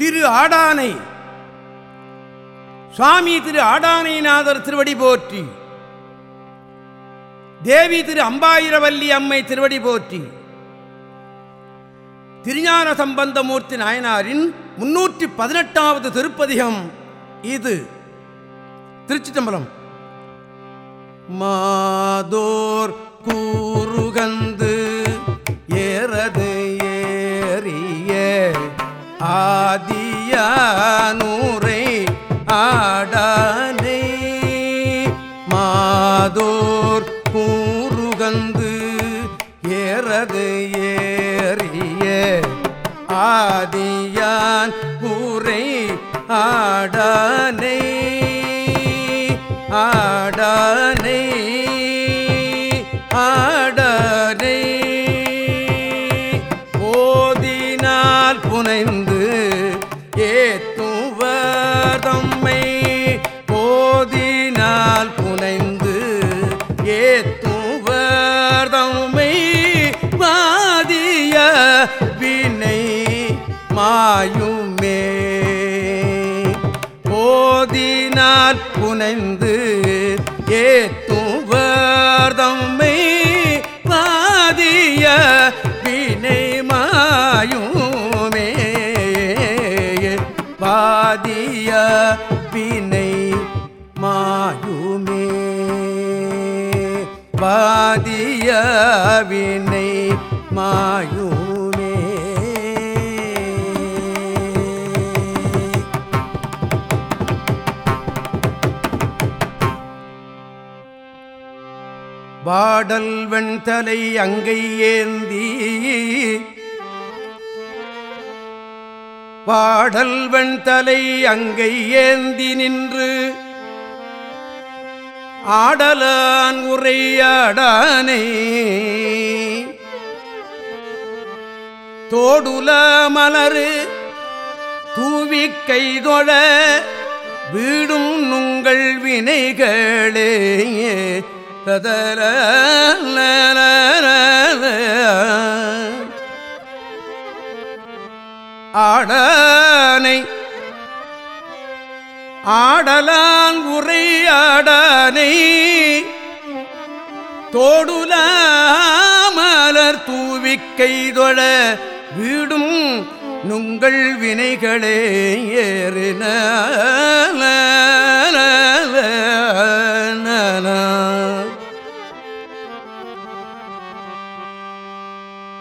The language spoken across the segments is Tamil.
திரு ஆடானை. சுவாமி திரு ஆடானைநாதர் திருவடி போற்றி. தேவி திரு அம்பாயிரவல்லி அம்மை திருவடி போற்றி. திருஞான சம்பந்தமூர்த்தி நாயனாரின் முன்னூற்றி பதினெட்டாவது திருப்பதிகம் இது. திருச்சி தம்பலம் மாதோர் கூறுகந்த ஆதியான் ஊரை ஆடானே ஆடானே ஆடானே. மாயுமே போதினால் புனைந்து ஏத்துவதம்மை பாதிய வினை மாயுமே பாதிய வினை மாயுமே பாதிய வினை மாயு வாடல் வெண்தலை அங்கை ஏந்தி. வாடல் வெண்தலை அங்கை ஏந்தி நின்று. ஆடலான் உரையாடானே. தோடுல மலரு தூவி கைதொழ வீடும் நுங்கள் வினைகளே. ததர ஆடனை ஆடலான் உரையாடனை தோடுல மலர் தூவிக்கைதொழ வீடும் நுங்கள் வினைகளே ஏறின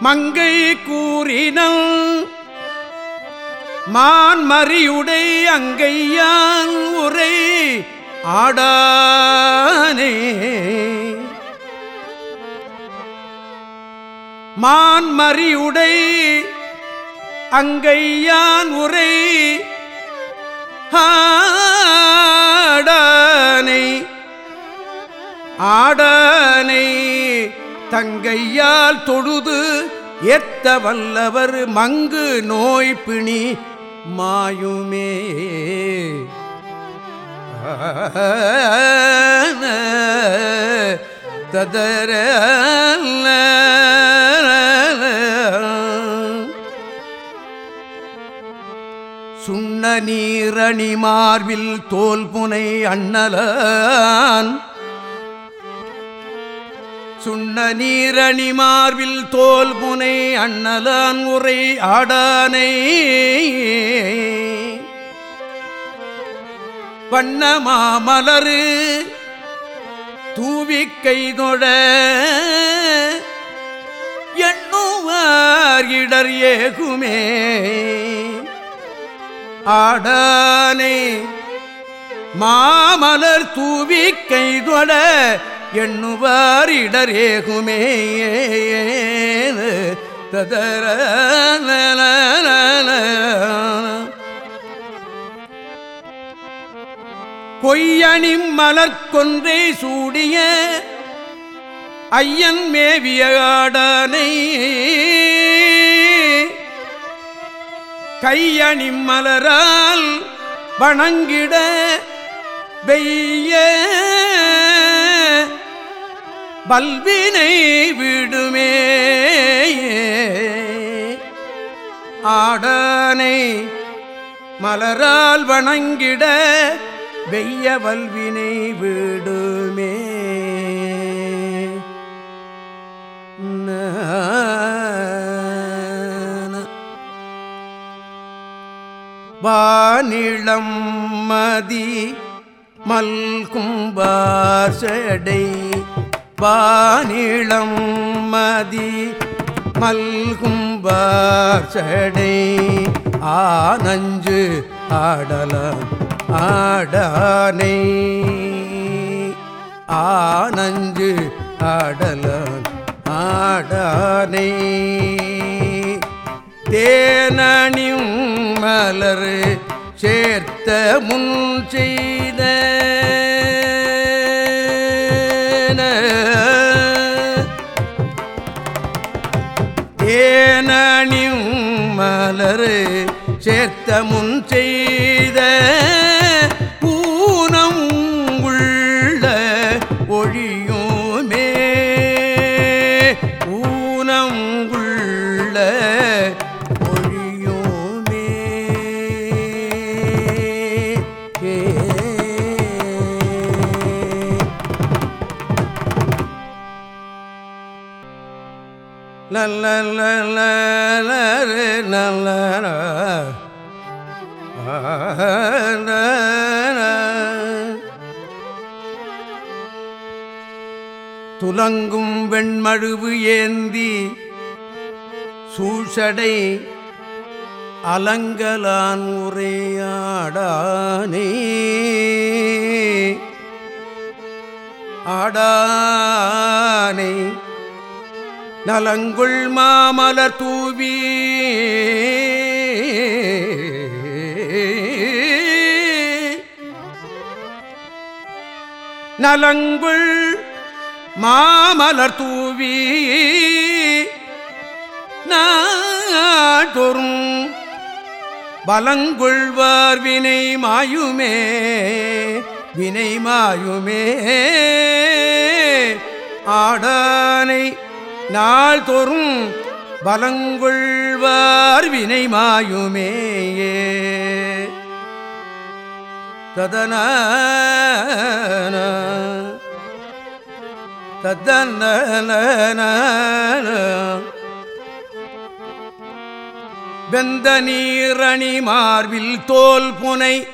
மங்கை கூறினல் மான் மறியுடை அங்கையான் உரை ஆடானே. மான் மறியுடை அங்கையான் உரை ஆ தங்கையால் தொழுது ஏத்த வல்லவர் மங்கு நோய் பிணி மாயுமே. ததர சுண்ண நீரணி மார்பில் தோல்புனை அண்ணலான் சுண்ண நீரணி மார்பில் தோல் முனை அண்ணலான் உரை ஆடானை. வண்ண மாமலரு தூவி கைதொழ எண்ணுவார் இடர் ஏகுமே. ஆடானை மாமலர் தூவிக்கை தொட எண்ணுவார் இடரேகுமே ததர கொய்யணி மலர்கொன்றை சூடிய ஐயன் மேவியாடனை கையணி மலரால் வணங்கிட வெய்ய பல்வினை விடுமே ஆடனை மலரால் வணங்கிட வெய்ய வல்வினை விடுமே. வானிளம் மதி மல்கும்பாசடை வானிளம் மதி மல்கும்பாசடை ஆனஞ்சு ஆடலாம் ஆடானை. ஆனஞ்சு ஆடலாம் ஆடானை. தேனியும் மலர் சேர்த்த முன் செய்த சேர்த்த முன் செய்த துலங்கும் வெண்மழுவு ஏந்தி சூழ்சடை அலங்கலான் உரையாடானே. ஆடானே. நலங்குள் மாமலர் தூவி. நலங்குள் மாமலர் தூவி. நாடொரும் பலங்கொள்வார் வினை மாயுமே வினை மாயுமே. நாள்தோறும் பலங்கொள்வார் வினை மாயுமேயே. ததன ததன வெந்த நீரணி மார்பில் தோல் புனை.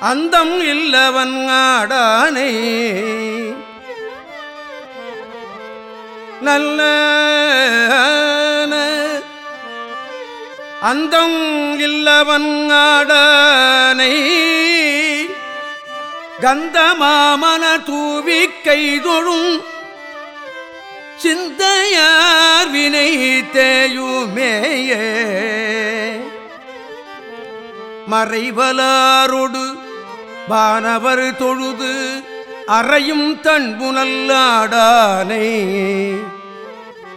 அந்தம் இல்லவன் ஆடானே. நல்ல அந்தம் இல்லவன் ஆடானை கந்தமாமன தூவி கைதொழும் சிந்தையார் வினை தேயுமேயே. மறைவலாரொடு வானவர் தொழுது அறையும் தன்புனல்லாடானை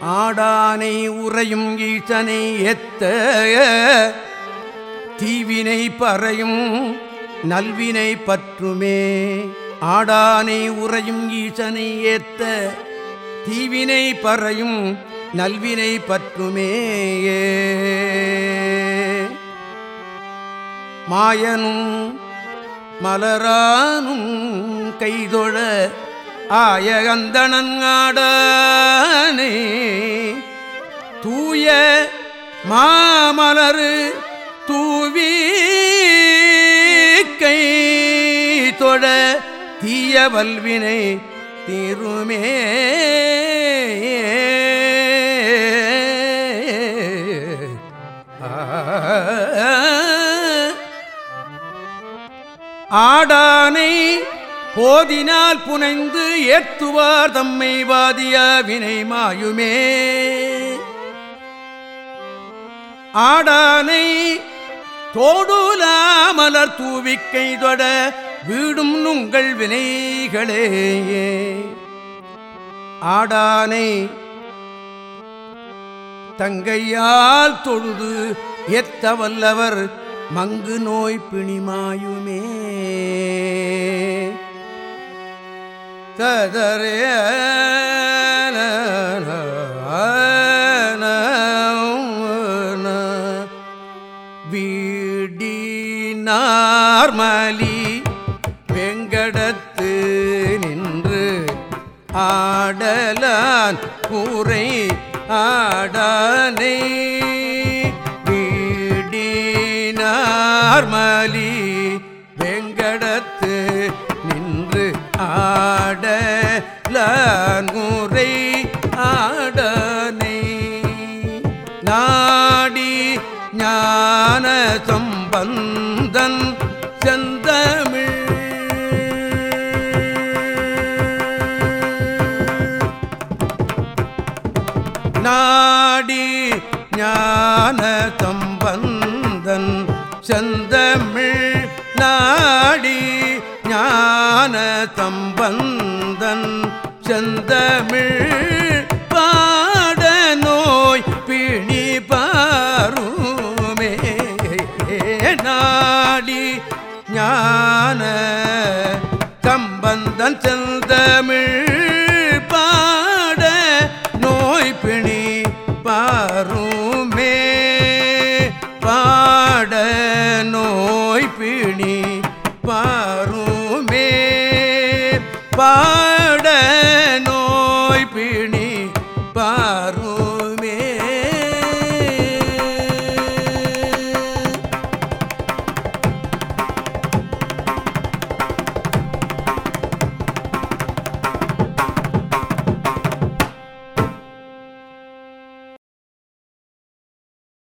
ஆடானை உறையும் ஈசனை எத்த தீவினை பறையும் நல்வினை பற்றுமே. ஆடானை உறையும் ஈசனை ஏத்த தீவினை பறையும் நல்வினை பற்றுமேயே மாயனும் மலரானும் கைதொழ ஆயகந்தனங்காடனே தூய மாமலரு தூவி கை தொழ தீய வல்வினை தீருமே ஆடானை ஓதினால் புனைந்து ஏத்துவார் தம்மை வாதிய வினை மாயுமே. ஆடானை தோடுலாமலர் தூவிக்கை தொட வீடும் நுங்கள் வினைகளேயே ஆடானை தங்கையால் தொழுது எத்த வல்லவர் மங்கு நோய் பிணிமாயுமே ததரே வீடினார்மலி வெங்கடத்து நின்று ஆடலான் கூரை ஆடானே வீடினார்மலி ஆடலான் ஆடனை நாடி ஞான சம்பந்தன் செந்தமிழ். நாடி ஞான சம்பந்தன் செந்தமிழ். நாடி ஞான சம்பந்தன் செந்தமிழ் பாட நோய் பிணி பாருமே. நாடி ஞான தம்பந்தன் செந்தமிழ்